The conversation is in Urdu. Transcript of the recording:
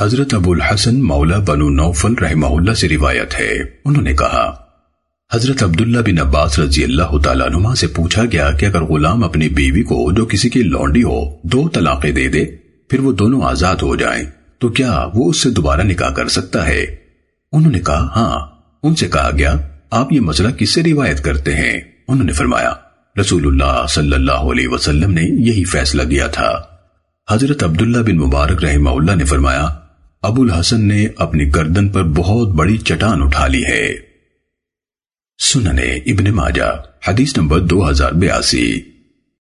حضرت ابو الحسن مولا بنو نوفل رحمہ اللہ سے روایت ہے۔ انہوں نے کہا، حضرت عبداللہ بن عباس رضی اللہ تعالیٰ عنہ سے پوچھا گیا کہ اگر غلام اپنی بیوی کو جو کسی کی لونڈی ہو، دو طلاقیں دے دے، پھر وہ دونوں آزاد ہو جائیں، تو کیا وہ اس سے دوبارہ نکاح کر سکتا ہے؟ انہوں نے کہا ہاں۔ ان سے کہا گیا، آپ یہ مسئلہ کس سے روایت کرتے ہیں؟ انہوں نے فرمایا، رسول اللہ صلی اللہ علیہ وسلم نے یہی فیصلہ کیا تھا۔ حضرت عبداللہ بن مبارک رحمہ اللہ نے فرمایا ابو الحسن نے اپنی گردن پر بہت بڑی چٹان اٹھا لی ہے۔ سننے ابن ماجہ، حدیث نمبر دو ہزار بیاسی۔